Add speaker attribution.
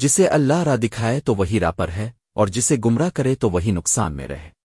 Speaker 1: جسے اللہ را دکھائے تو وہی را پر ہے اور جسے گمراہ کرے تو وہی نقصان میں رہے۔